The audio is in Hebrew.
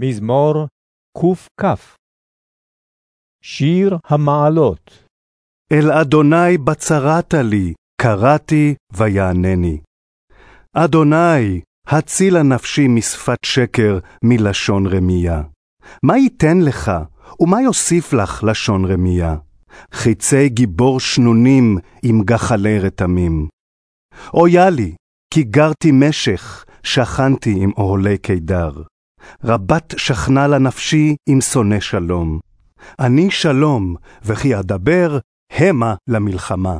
מזמור קכ. שיר המעלות. אל אדוני בצרת לי, קראתי ויענני. אדוני, הצילה נפשי משפת שקר, מלשון רמיה. מה ייתן לך, ומה יוסיף לך לשון רמיה? חיצי גיבור שנונים עם גחלי רתמים. אויה לי, כי גרתי משך, שכנתי עם אוהלי קידר. רבת שכנה לנפשי עם שונא שלום. אני שלום, וכי אדבר המה למלחמה.